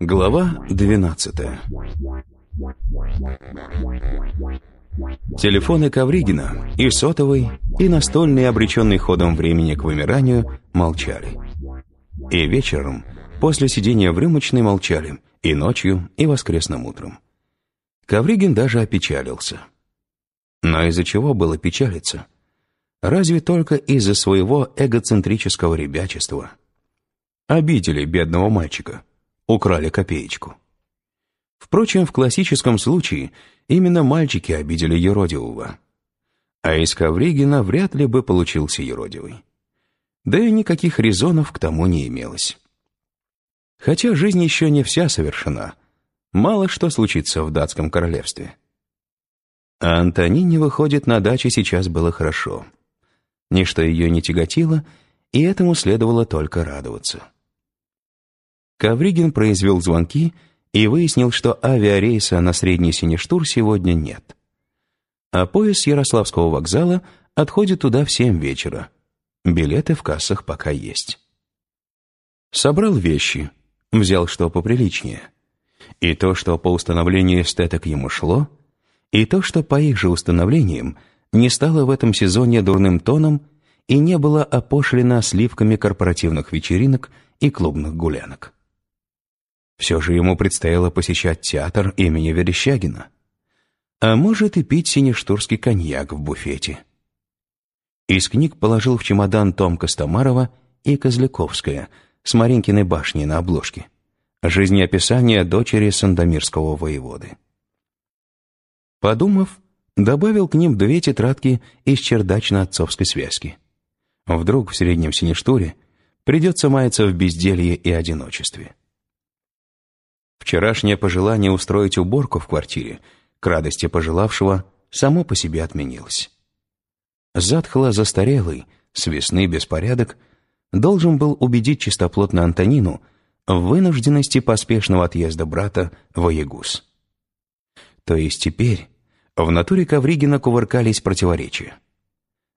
Глава двенадцатая Телефоны Ковригина, и сотовый, и настольный, обреченный ходом времени к вымиранию, молчали. И вечером, после сидения в рюмочной, молчали, и ночью, и воскресным утром. Ковригин даже опечалился. Но из-за чего было печалиться? Разве только из-за своего эгоцентрического ребячества. Обидели бедного мальчика, украли копеечку. Впрочем, в классическом случае именно мальчики обидели юродивого. А из Ковригина вряд ли бы получился юродивый. Да и никаких резонов к тому не имелось. Хотя жизнь еще не вся совершена. Мало что случится в датском королевстве. А Антонине, выходит, на даче сейчас было хорошо. Ничто ее не тяготило, и этому следовало только радоваться. Ковригин произвел звонки и выяснил, что авиарейса на Средний Синештур сегодня нет. А поезд Ярославского вокзала отходит туда в семь вечера. Билеты в кассах пока есть. Собрал вещи, взял что поприличнее. И то, что по установлению эстеток ему шло, и то, что по их же установлениям не стало в этом сезоне дурным тоном и не было опошлено сливками корпоративных вечеринок и клубных гулянок. Все же ему предстояло посещать театр имени Верещагина. А может и пить синештурский коньяк в буфете. Из книг положил в чемодан Том Костомарова и Козляковская с Маринкиной башней на обложке. Жизнеописание дочери Сандомирского воеводы. Подумав, добавил к ним две тетрадки из чердачно-отцовской связки. Вдруг в среднем синештуре придется маяться в безделье и одиночестве. Вчерашнее пожелание устроить уборку в квартире, к радости пожелавшего, само по себе отменилось. Затхло застарелый, с весны беспорядок, должен был убедить чистоплотно Антонину в вынужденности поспешного отъезда брата в Аягус. То есть теперь в натуре Ковригина кувыркались противоречия.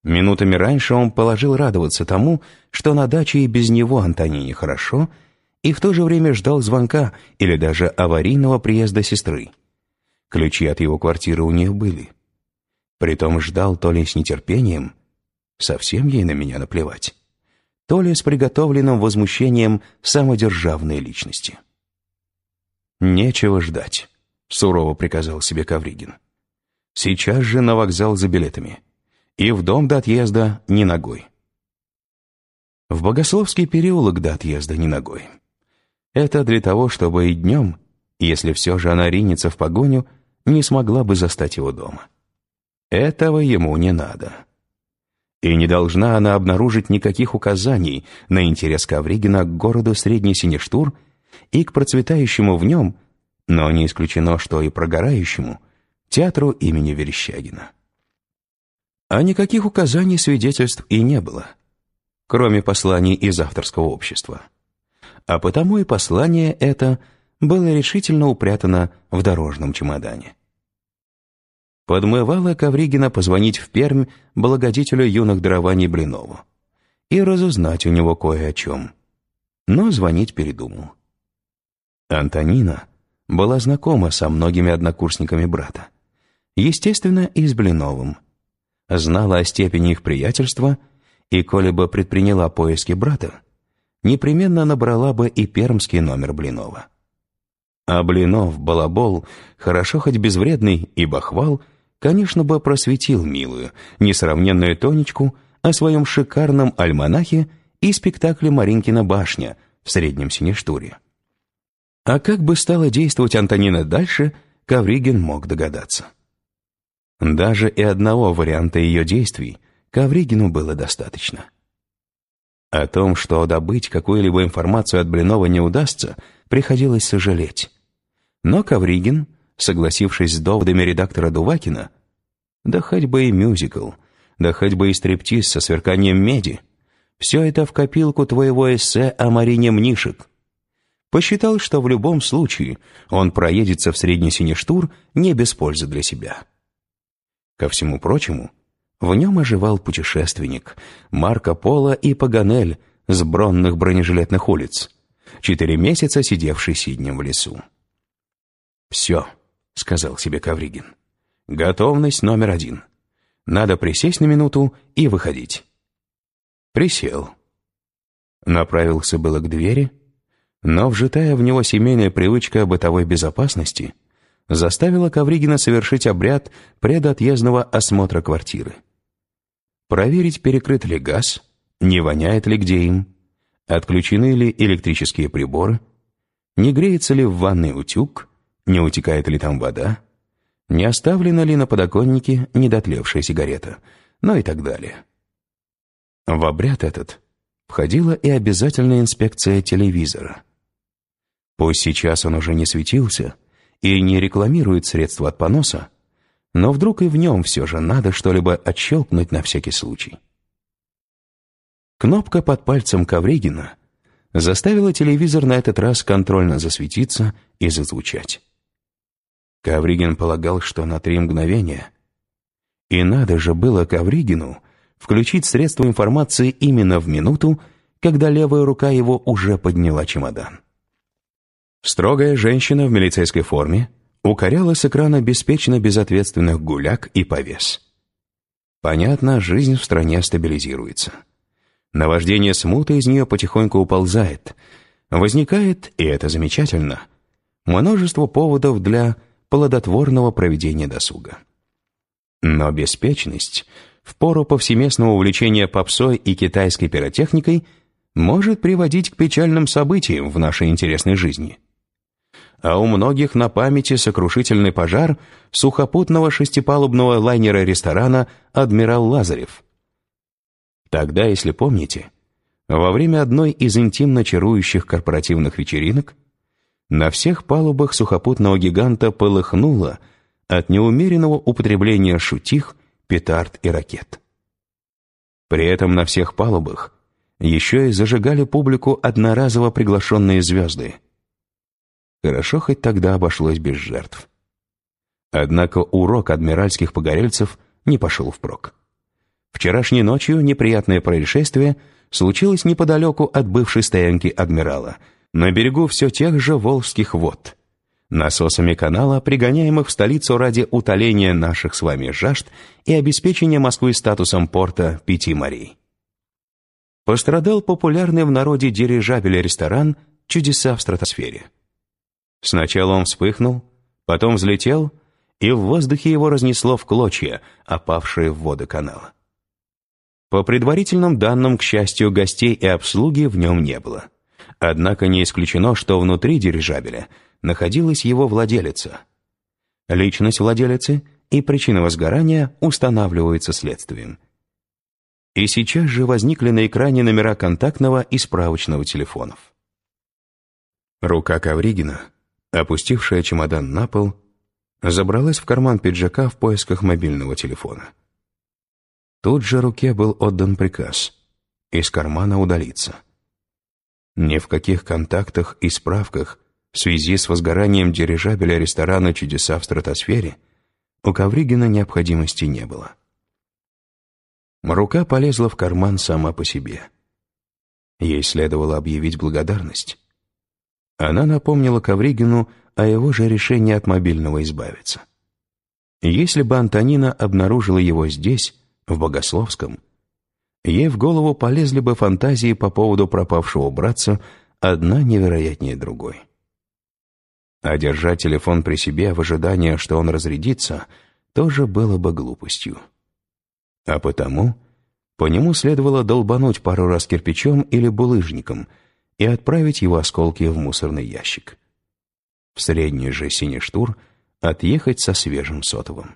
Минутами раньше он положил радоваться тому, что на даче и без него Антонине хорошо — и в то же время ждал звонка или даже аварийного приезда сестры. Ключи от его квартиры у них были. Притом ждал то ли с нетерпением, совсем ей на меня наплевать, то ли с приготовленным возмущением самодержавной личности. «Нечего ждать», — сурово приказал себе Ковригин. «Сейчас же на вокзал за билетами. И в дом до отъезда ни ногой». В Богословский переулок до отъезда ни ногой. Это для того, чтобы и днем, если все же она ринется в погоню, не смогла бы застать его дома. Этого ему не надо. И не должна она обнаружить никаких указаний на интерес Ковригина к городу Средний Синештур и к процветающему в нем, но не исключено, что и прогорающему, театру имени Верещагина. А никаких указаний свидетельств и не было, кроме посланий из авторского общества а потому и послание это было решительно упрятано в дорожном чемодане. Подмывала Ковригина позвонить в Пермь благодетелю юных дарований Блинову и разузнать у него кое о чем. Но звонить передумал. Антонина была знакома со многими однокурсниками брата. Естественно, и с Блиновым. Знала о степени их приятельства, и, коли бы предприняла поиски брата, непременно набрала бы и пермский номер Блинова. А Блинов, балабол, хорошо хоть безвредный и бахвал, конечно бы просветил милую, несравненную Тонечку о своем шикарном альманахе и спектакле «Маринкина башня» в Среднем Синештуре. А как бы стала действовать Антонина дальше, Ковригин мог догадаться. Даже и одного варианта ее действий Ковригину было достаточно. О том, что добыть какую-либо информацию от Блинова не удастся, приходилось сожалеть. Но Ковригин, согласившись с доводами редактора Дувакина, да хоть бы и мюзикл, да хоть бы и стриптиз со сверканием меди, все это в копилку твоего эссе о Марине Мнишек. Посчитал, что в любом случае он проедется в Средний Синештур не без пользы для себя. Ко всему прочему, в нем оживал путешественник Марко Поло и Паганель с бронных бронежилетных улиц, четыре месяца сидевший сиднем в лесу. «Все», — сказал себе Кавригин, — «готовность номер один. Надо присесть на минуту и выходить». Присел. Направился было к двери, но вжитая в него семейная привычка бытовой безопасности заставила Ковригина совершить обряд предотъездного осмотра квартиры. Проверить, перекрыт ли газ, не воняет ли где им, отключены ли электрические приборы, не греется ли в ванной утюг, не утекает ли там вода, не оставлена ли на подоконнике недотлевшая сигарета, ну и так далее. В обряд этот входила и обязательная инспекция телевизора. Пусть сейчас он уже не светился и не рекламирует средства от поноса, но вдруг и в нем все же надо что-либо отщелкнуть на всякий случай. Кнопка под пальцем Ковригина заставила телевизор на этот раз контрольно засветиться и зазвучать. Ковригин полагал, что на три мгновения. И надо же было Ковригину включить средство информации именно в минуту, когда левая рука его уже подняла чемодан. Строгая женщина в милицейской форме укоряла с экрана беспечно безответственных гуляк и повес. Понятно, жизнь в стране стабилизируется. Наваждение смуты из нее потихоньку уползает. Возникает, и это замечательно, множество поводов для плодотворного проведения досуга. Но беспечность в пору повсеместного увлечения попсой и китайской пиротехникой может приводить к печальным событиям в нашей интересной жизни. А у многих на памяти сокрушительный пожар сухопутного шестипалубного лайнера-ресторана «Адмирал Лазарев». Тогда, если помните, во время одной из интимно чарующих корпоративных вечеринок на всех палубах сухопутного гиганта полыхнуло от неумеренного употребления шутих петард и ракет. При этом на всех палубах еще и зажигали публику одноразово приглашенные звезды. Хорошо хоть тогда обошлось без жертв. Однако урок адмиральских погорельцев не пошел впрок. Вчерашней ночью неприятное происшествие случилось неподалеку от бывшей стоянки адмирала, на берегу все тех же Волжских вод – насосами канала, пригоняемых в столицу ради утоления наших с вами жажд и обеспечения Москвы статусом порта Пяти морей. Пострадал популярный в народе дирижабель-ресторан «Чудеса в стратосфере». Сначала он вспыхнул, потом взлетел, и в воздухе его разнесло в клочья, опавшие в воды канала. По предварительным данным, к счастью, гостей и обслуги в нем не было. Однако не исключено, что внутри дирижабеля – находилась его владелица. Личность владелицы и причина возгорания устанавливаются следствием. И сейчас же возникли на экране номера контактного и справочного телефонов. Рука Ковригина, опустившая чемодан на пол, забралась в карман пиджака в поисках мобильного телефона. Тут же руке был отдан приказ из кармана удалиться. Ни в каких контактах и справках в связи с возгоранием дирижабеля ресторана «Чудеса в стратосфере» у Ковригина необходимости не было. Рука полезла в карман сама по себе. Ей следовало объявить благодарность. Она напомнила Ковригину о его же решении от мобильного избавиться. Если бы Антонина обнаружила его здесь, в Богословском, ей в голову полезли бы фантазии по поводу пропавшего братца, одна невероятнее другой. А держать телефон при себе в ожидании, что он разрядится, тоже было бы глупостью. А потому по нему следовало долбануть пару раз кирпичом или булыжником и отправить его осколки в мусорный ящик. В средний же синий штур отъехать со свежим сотовым.